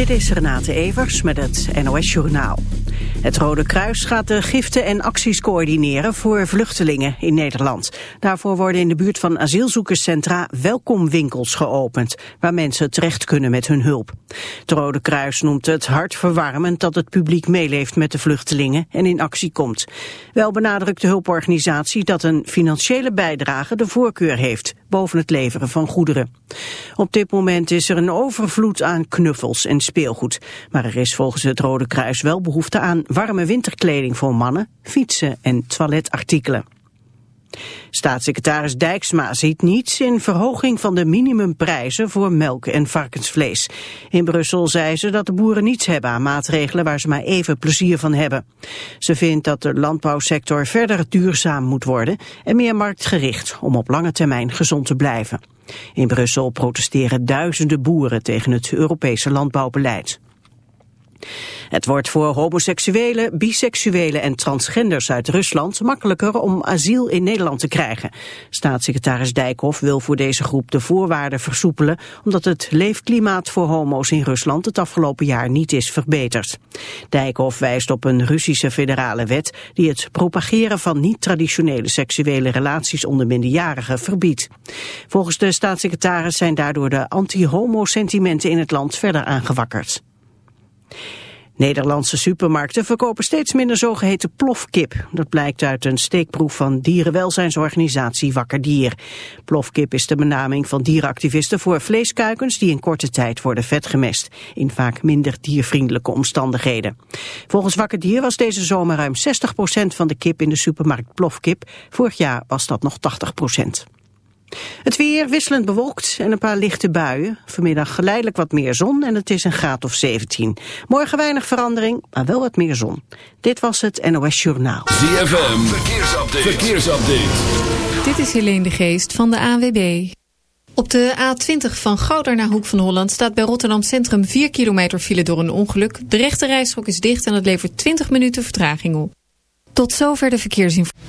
Dit is Renate Evers met het NOS Journaal. Het Rode Kruis gaat de giften en acties coördineren voor vluchtelingen in Nederland. Daarvoor worden in de buurt van asielzoekerscentra welkomwinkels geopend, waar mensen terecht kunnen met hun hulp. Het Rode Kruis noemt het hartverwarmend dat het publiek meeleeft met de vluchtelingen en in actie komt. Wel benadrukt de hulporganisatie dat een financiële bijdrage de voorkeur heeft boven het leveren van goederen. Op dit moment is er een overvloed aan knuffels en speelgoed. Maar er is volgens het Rode Kruis wel behoefte aan warme winterkleding voor mannen, fietsen en toiletartikelen. Staatssecretaris Dijksma ziet niets in verhoging van de minimumprijzen voor melk en varkensvlees. In Brussel zei ze dat de boeren niets hebben aan maatregelen waar ze maar even plezier van hebben. Ze vindt dat de landbouwsector verder duurzaam moet worden en meer marktgericht om op lange termijn gezond te blijven. In Brussel protesteren duizenden boeren tegen het Europese landbouwbeleid. Het wordt voor homoseksuelen, biseksuelen en transgenders uit Rusland makkelijker om asiel in Nederland te krijgen. Staatssecretaris Dijkhoff wil voor deze groep de voorwaarden versoepelen omdat het leefklimaat voor homo's in Rusland het afgelopen jaar niet is verbeterd. Dijkhoff wijst op een Russische federale wet die het propageren van niet-traditionele seksuele relaties onder minderjarigen verbiedt. Volgens de staatssecretaris zijn daardoor de anti-homo-sentimenten in het land verder aangewakkerd. Nederlandse supermarkten verkopen steeds minder zogeheten plofkip. Dat blijkt uit een steekproef van dierenwelzijnsorganisatie Wakker Dier. Plofkip is de benaming van dierenactivisten voor vleeskuikens die in korte tijd worden vetgemest. In vaak minder diervriendelijke omstandigheden. Volgens Wakker Dier was deze zomer ruim 60% van de kip in de supermarkt plofkip. Vorig jaar was dat nog 80%. Het weer wisselend bewolkt en een paar lichte buien. Vanmiddag geleidelijk wat meer zon en het is een graad of 17. Morgen weinig verandering, maar wel wat meer zon. Dit was het NOS Journaal. ZFM, verkeersupdate. verkeersupdate. Dit is Helene de Geest van de AWB. Op de A20 van Gouda naar Hoek van Holland staat bij Rotterdam Centrum 4 kilometer file door een ongeluk. De rechte rijstrook is dicht en het levert 20 minuten vertraging op. Tot zover de verkeersinformatie.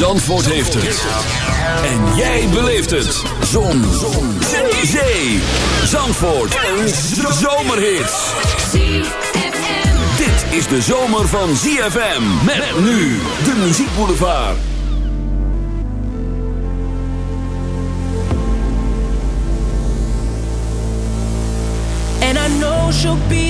Zandvoort heeft het. En jij beleeft het. Zon. Zon. Zee. Zandvoort. Een zomerhit. Dit is de zomer van ZFM. Met nu de muziekboulevard. And I know she'll be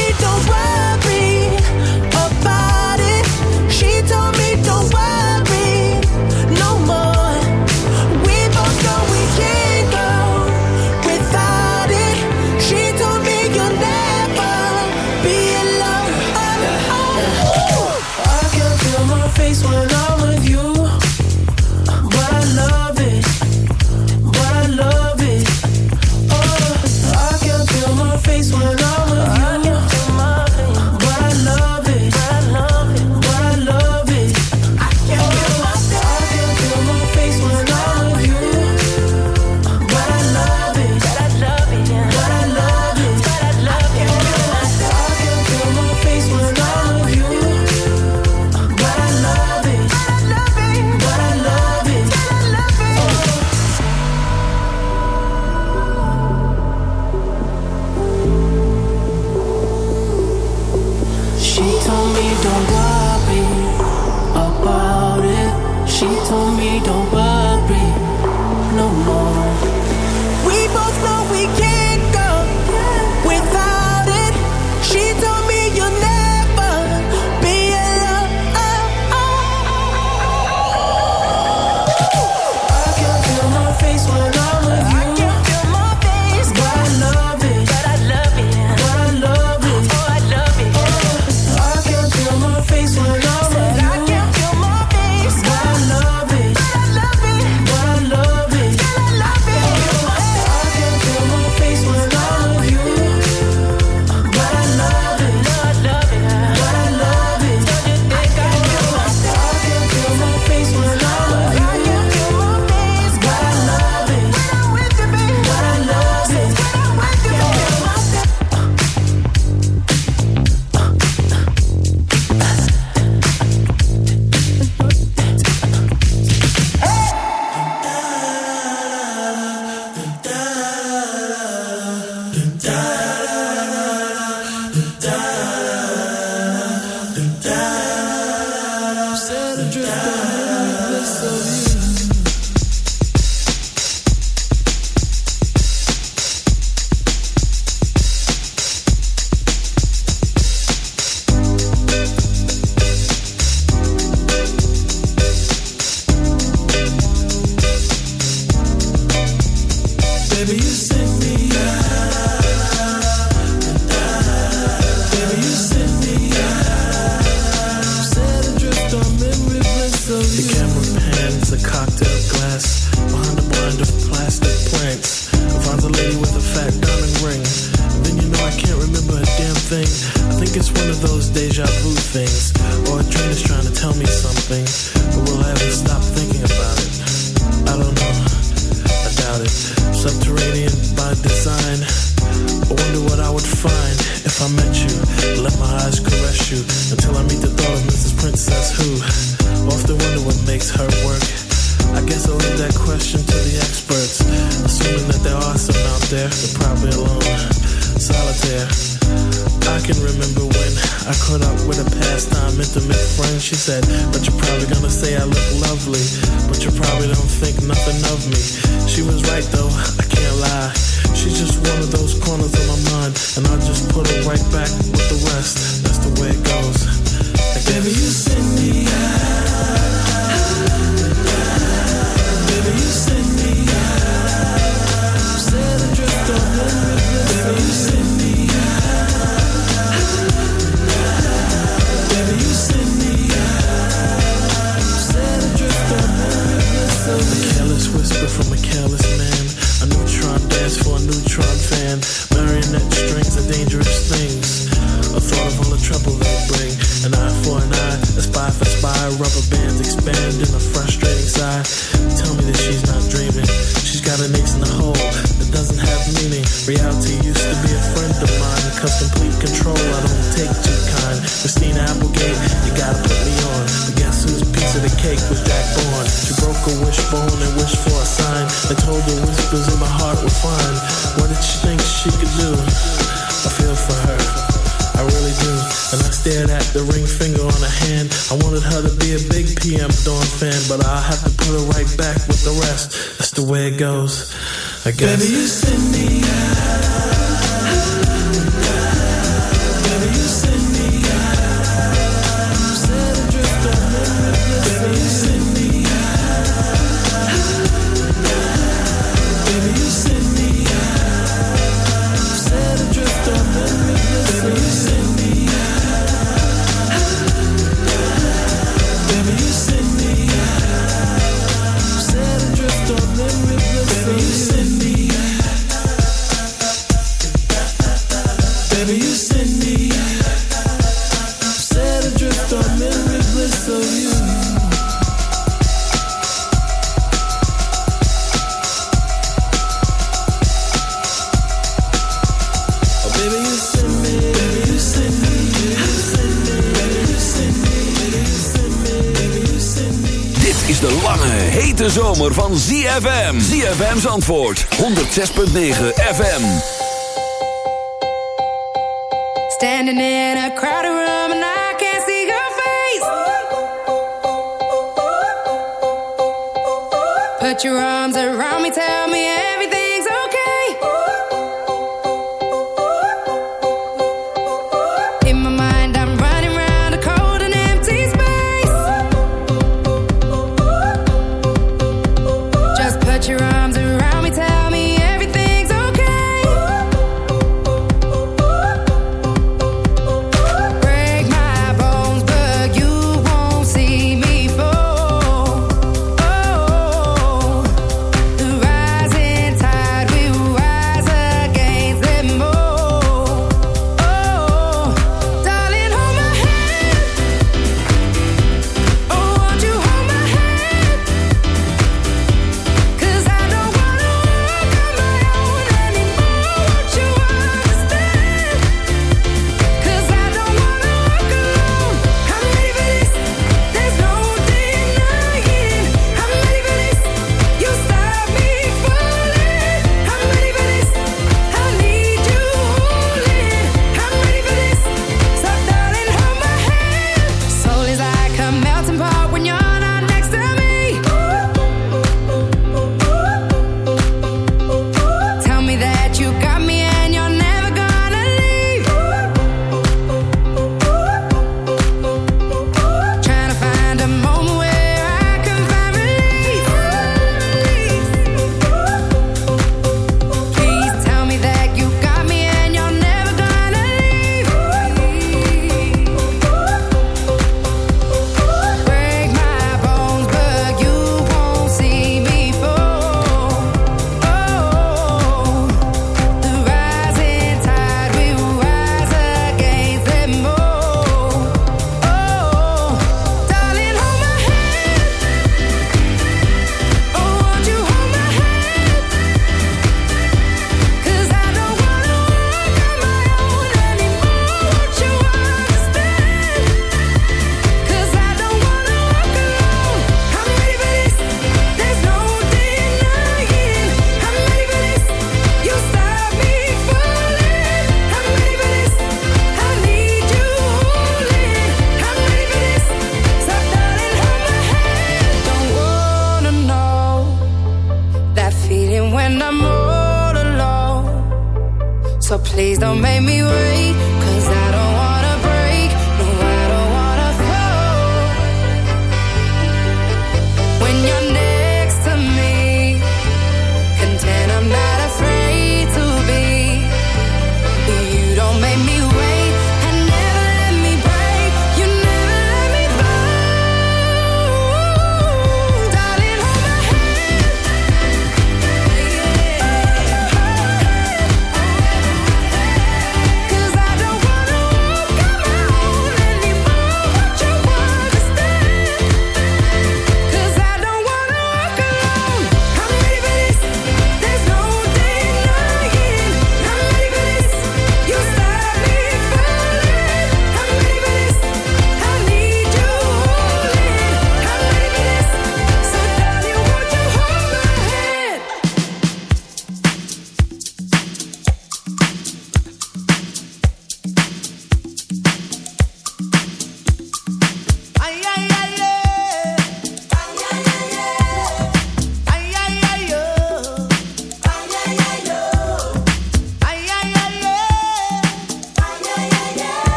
doesn't have meaning. Reality used to be a friend of mine. Cause complete control, I don't take too kind. Christina Applegate, you gotta put me on. But guess whose piece of the cake was Jack Bourne? She broke a wishbone and wished for a sign. I told her whispers in my heart were fine. What did she think she could do? I feel for her. I really do. And I stared at the ring finger on her hand. I wanted her to be a big PM Dawn fan, but I'll have to put her right back with the rest. That's the way it goes. I guess. Baby, you send me out. ZFM. ZFM's antwoord. 106.9 FM. Standing in a crowded room and I can't see your face. Put your arms around me, tell me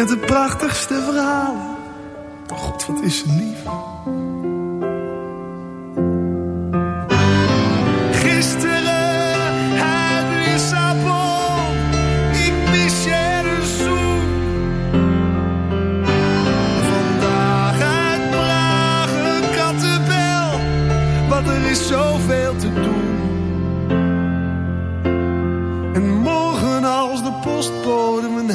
Met de prachtigste verhalen. Oh God, wat is lief. Gisteren uit Lissabon. Ik mis je een zoen. Vandaag uit Praag een kattenbel. Want er is zoveel te doen. En morgen als de postbode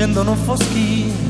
scendo non foschino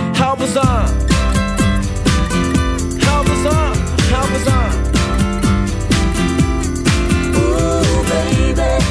How was I? How was I? How was I? Ooh, baby.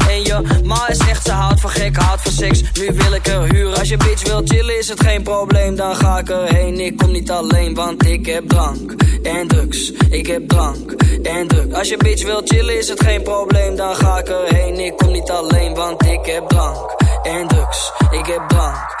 Je ma is echt, ze houdt van gek, houdt van seks. Nu wil ik er huren. Als je bitch wil chillen, is het geen probleem, dan ga ik erheen. Ik kom niet alleen, want ik heb drank en drugs. Ik heb drank en drugs. Als je bitch wil chillen, is het geen probleem, dan ga ik erheen. Ik kom niet alleen, want ik heb drank en drugs. Ik heb drank